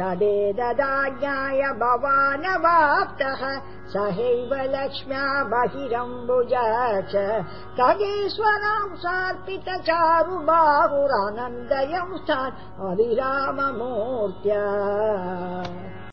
तदेतदाज्ञाय भवानवाप्तः। सहैव लक्ष्म्या बहिरम्बुज च चगीश्वरम् सार्पित चारु स्थान्। अविराममूर्त्या